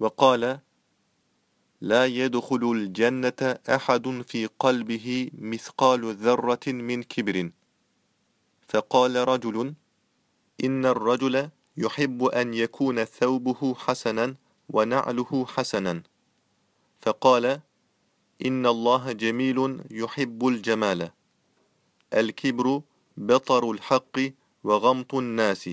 وقال لا يدخل الجنة أحد في قلبه مثقال ذرة من كبر. فقال رجل إن الرجل يحب أن يكون ثوبه حسنا ونعله حسنا. فقال إن الله جميل يحب الجمال. الكبر بطر الحق وغمط الناس.